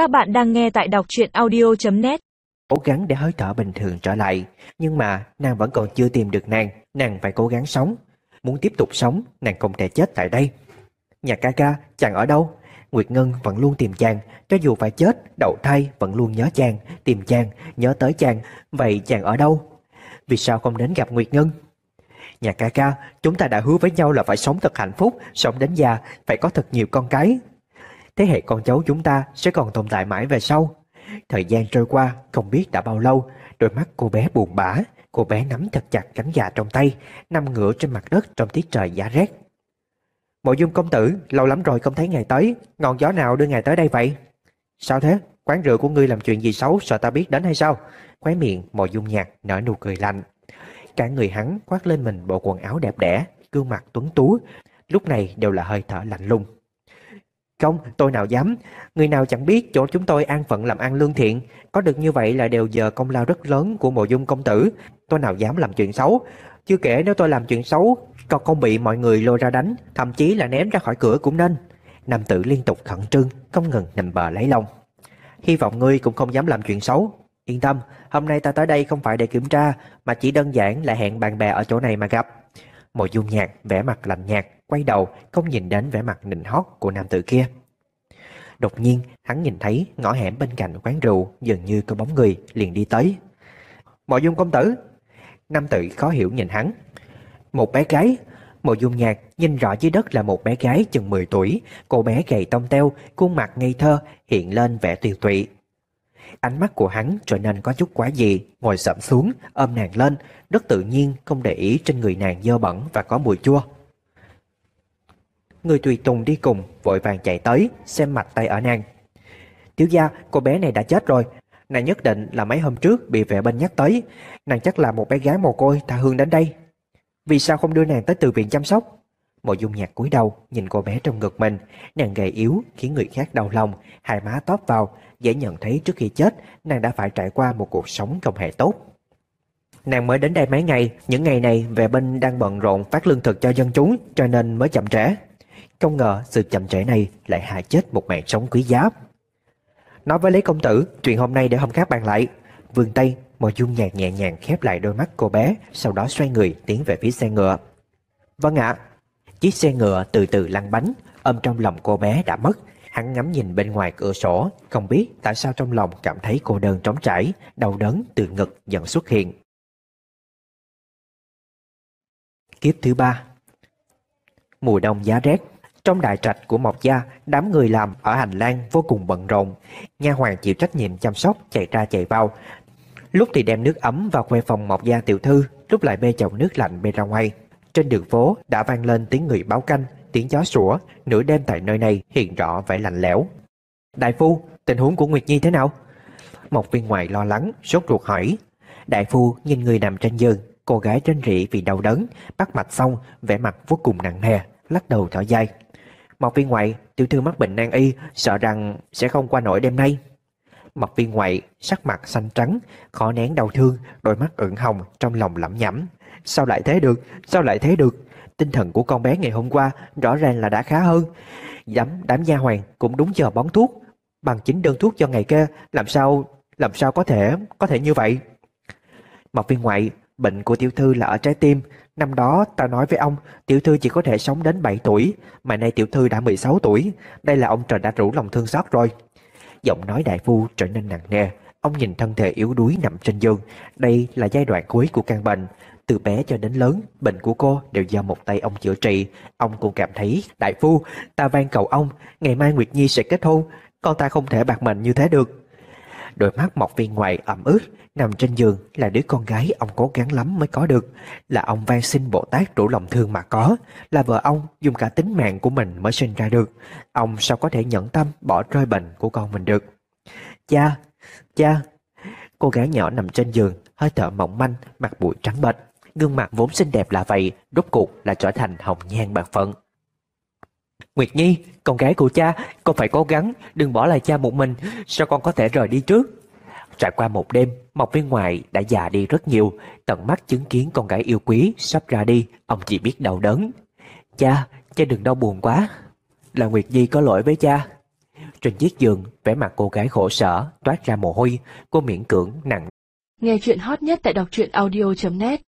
Các bạn đang nghe tại đọc truyện audio.net Cố gắng để hơi thở bình thường trở lại, Nhưng mà nàng vẫn còn chưa tìm được nàng Nàng phải cố gắng sống. Muốn tiếp tục sống, nàng không thể chết tại đây. Nhà ca ca, chàng ở đâu? Nguyệt Ngân vẫn luôn tìm chàng, Cho dù phải chết, đậu thai vẫn luôn nhớ chàng, Tìm chàng, nhớ tới chàng. Vậy chàng ở đâu? Vì sao không đến gặp Nguyệt Ngân? Nhà ca ca, chúng ta đã hứa với nhau là phải sống thật hạnh phúc, Sống đến già, phải có thật nhiều con cái. Thế hệ con cháu chúng ta sẽ còn tồn tại mãi về sau. Thời gian trôi qua, không biết đã bao lâu, Đôi mắt cô bé buồn bã, Cô bé nắm thật chặt cánh gà trong tay, Nằm ngửa trên mặt đất trong tiết trời giá rét. Mộ dung công tử, Lâu lắm rồi không thấy ngài tới, Ngọn gió nào đưa ngài tới đây vậy? Sao thế? Quán rượu của ngươi làm chuyện gì xấu, Sợ ta biết đến hay sao? Khóe miệng mộ dung nhạt nở nụ cười lạnh. Cả người hắn khoác lên mình bộ quần áo đẹp đẽ, Gương mặt tuấn tú, Lúc này đều là hơi thở lạnh lùng không, tôi nào dám. Người nào chẳng biết chỗ chúng tôi an phận làm ăn lương thiện. Có được như vậy là đều giờ công lao rất lớn của mộ dung công tử. Tôi nào dám làm chuyện xấu. Chưa kể nếu tôi làm chuyện xấu, còn không bị mọi người lôi ra đánh, thậm chí là ném ra khỏi cửa cũng nên. Nam tử liên tục khẩn trương, không ngừng nằm bờ lấy lòng. Hy vọng ngươi cũng không dám làm chuyện xấu. Yên tâm, hôm nay ta tới đây không phải để kiểm tra, mà chỉ đơn giản là hẹn bạn bè ở chỗ này mà gặp. Mộ dung nhạc, vẻ mặt lạnh nhạt, quay đầu, không nhìn đến vẻ mặt nịnh hót của nam tử kia. Đột nhiên, hắn nhìn thấy ngõ hẻm bên cạnh quán rượu dường như có bóng người liền đi tới. Mộ dung công tử! Nam tử khó hiểu nhìn hắn. Một bé gái, Mộ dung nhạc nhìn rõ dưới đất là một bé gái chừng 10 tuổi, cô bé gầy tông teo, khuôn mặt ngây thơ, hiện lên vẻ tiều tụy. Ánh mắt của hắn trở nên có chút quá dị, ngồi sẫm xuống, ôm nàng lên, rất tự nhiên không để ý trên người nàng dơ bẩn và có mùi chua. Người tùy tùng đi cùng vội vàng chạy tới xem mặt tay ở nàng. Tiểu gia, cô bé này đã chết rồi. Nàng nhất định là mấy hôm trước bị vệ binh nhắc tới. Nàng chắc là một bé gái mồ côi tha hương đến đây. Vì sao không đưa nàng tới từ viện chăm sóc? Mộ dung nhạc cúi đầu, nhìn cô bé trong ngực mình. Nàng gầy yếu, khiến người khác đau lòng. Hai má tóp vào, Dễ nhận thấy trước khi chết, Nàng đã phải trải qua một cuộc sống không hề tốt. Nàng mới đến đây mấy ngày, Những ngày này vệ binh đang bận rộn phát lương thực cho dân chúng, Cho nên mới chậm trễ. Không ngờ sự chậm trễ này Lại hại chết một mạng sống quý giá. Nói với Lý Công Tử, Chuyện hôm nay để hôm khác bàn lại. Vương Tây, Mộ dung nhạc nhẹ nhàng khép lại đôi mắt cô bé, Sau đó xoay người tiến về phía xe ngựa. Vâng ạ. Chiếc xe ngựa từ từ lăn bánh âm trong lòng cô bé đã mất. Hắn ngắm nhìn bên ngoài cửa sổ, Không biết tại sao trong lòng cảm thấy cô đơn trống trải, Đau đớn từ ngực dần xuất hiện. Kiếp thứ ba. Mùa đông giá rét. Trong đại trạch của Mộc Gia, Đám người làm ở hành lang vô cùng bận rộn. Nha hoàng chịu trách nhiệm chăm sóc, Chạy ra chạy vào. Lúc thì đem nước ấm vào khuê phòng Mộc Gia tiểu thư, Lúc lại bê chậu nước lạnh bê ra ngoài trên đường phố đã vang lên tiếng người báo canh, tiếng chó sủa, nửa đêm tại nơi này hiện rõ vẻ lạnh lẽo. Đại phu, tình huống của Nguyệt Nhi thế nào? Một viên ngoài lo lắng, sốt ruột hỏi. Đại phu nhìn người nằm trên giường, cô gái trên rỉ vì đau đớn, bắt mạch xong, vẻ mặt vô cùng nặng nề, lắc đầu thở dài. Một viên ngoại, tiểu thư mắc bệnh nan y, sợ rằng sẽ không qua nổi đêm nay. Mập viên ngoại, sắc mặt xanh trắng, khó nén đau thương, đôi mắt ửng hồng, trong lòng lẩm nhẩm. Sao lại thế được? Sao lại thế được? Tinh thần của con bé ngày hôm qua rõ ràng là đã khá hơn. dám đám nha hoàng cũng đúng giờ bón thuốc. Bằng chính đơn thuốc cho ngày kia, làm sao làm sao có thể có thể như vậy? Mập viên ngoại, bệnh của tiểu thư là ở trái tim. Năm đó ta nói với ông, tiểu thư chỉ có thể sống đến 7 tuổi, mà nay tiểu thư đã 16 tuổi. Đây là ông trời đã rủ lòng thương xót rồi. Giọng nói đại phu trở nên nặng nề. Ông nhìn thân thể yếu đuối nằm trên giường. Đây là giai đoạn cuối của căn bệnh. Từ bé cho đến lớn, bệnh của cô đều do một tay ông chữa trị. Ông cũng cảm thấy, đại phu, ta van cầu ông, ngày mai Nguyệt Nhi sẽ kết hôn, con ta không thể bạc mệnh như thế được. Đôi mắt một viên ngoài ẩm ướt, nằm trên giường là đứa con gái ông cố gắng lắm mới có được. Là ông van xin Bồ Tát rủ lòng thương mà có, là vợ ông dùng cả tính mạng của mình mới sinh ra được. Ông sao có thể nhẫn tâm bỏ rơi bệnh của con mình được. Cha, cha, cô gái nhỏ nằm trên giường, hơi thở mỏng manh, mặt bụi trắng bệch. Gương mặt vốn xinh đẹp là vậy Rốt cuộc là trở thành hồng nhan bạc phận Nguyệt Nhi Con gái của cha Con phải cố gắng Đừng bỏ lại cha một mình Sao con có thể rời đi trước? Trải qua một đêm Mộc viên ngoại đã già đi rất nhiều Tận mắt chứng kiến con gái yêu quý Sắp ra đi Ông chỉ biết đau đớn. Cha Cha đừng đau buồn quá. Là Nguyệt Nhi có lỗi với cha. Trên chiếc giường, vẻ mặt cô gái khổ sở, toát ra mồ hôi, cô miễn cưỡng nặng. Nghe chuyện hot nhất tại đọc truyện audio.net